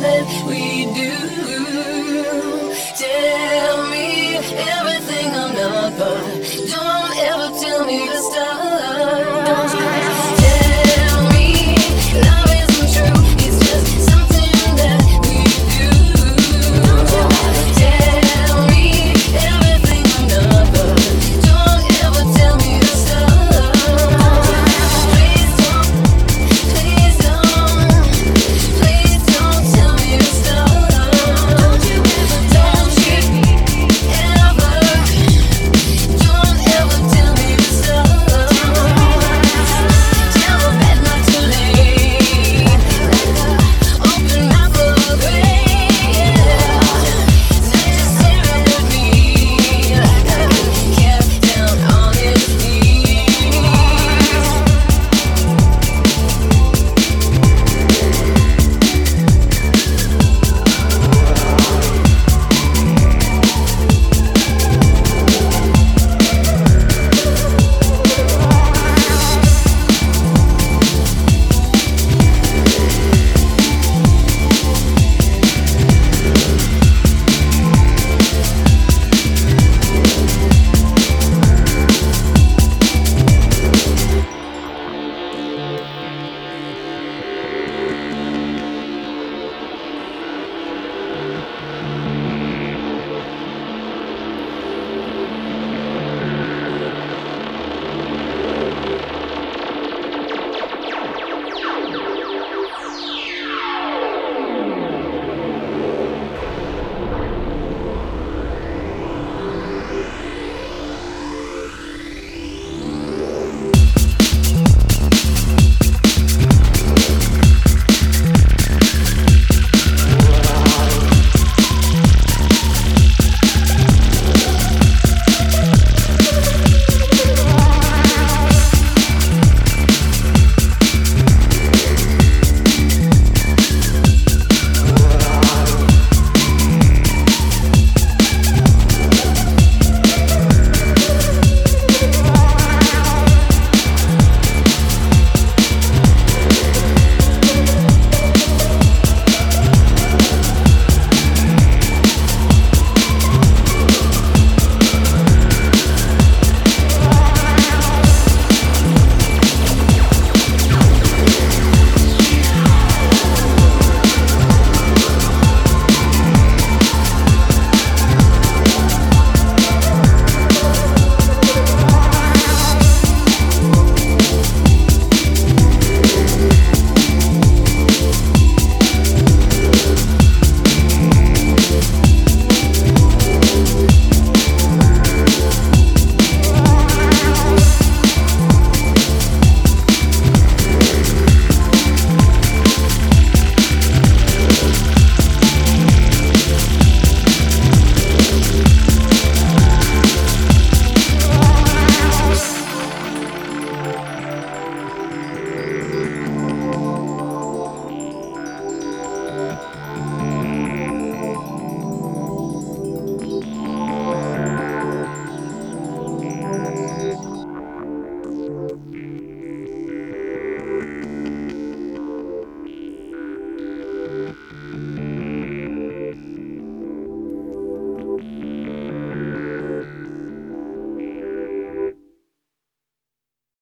that we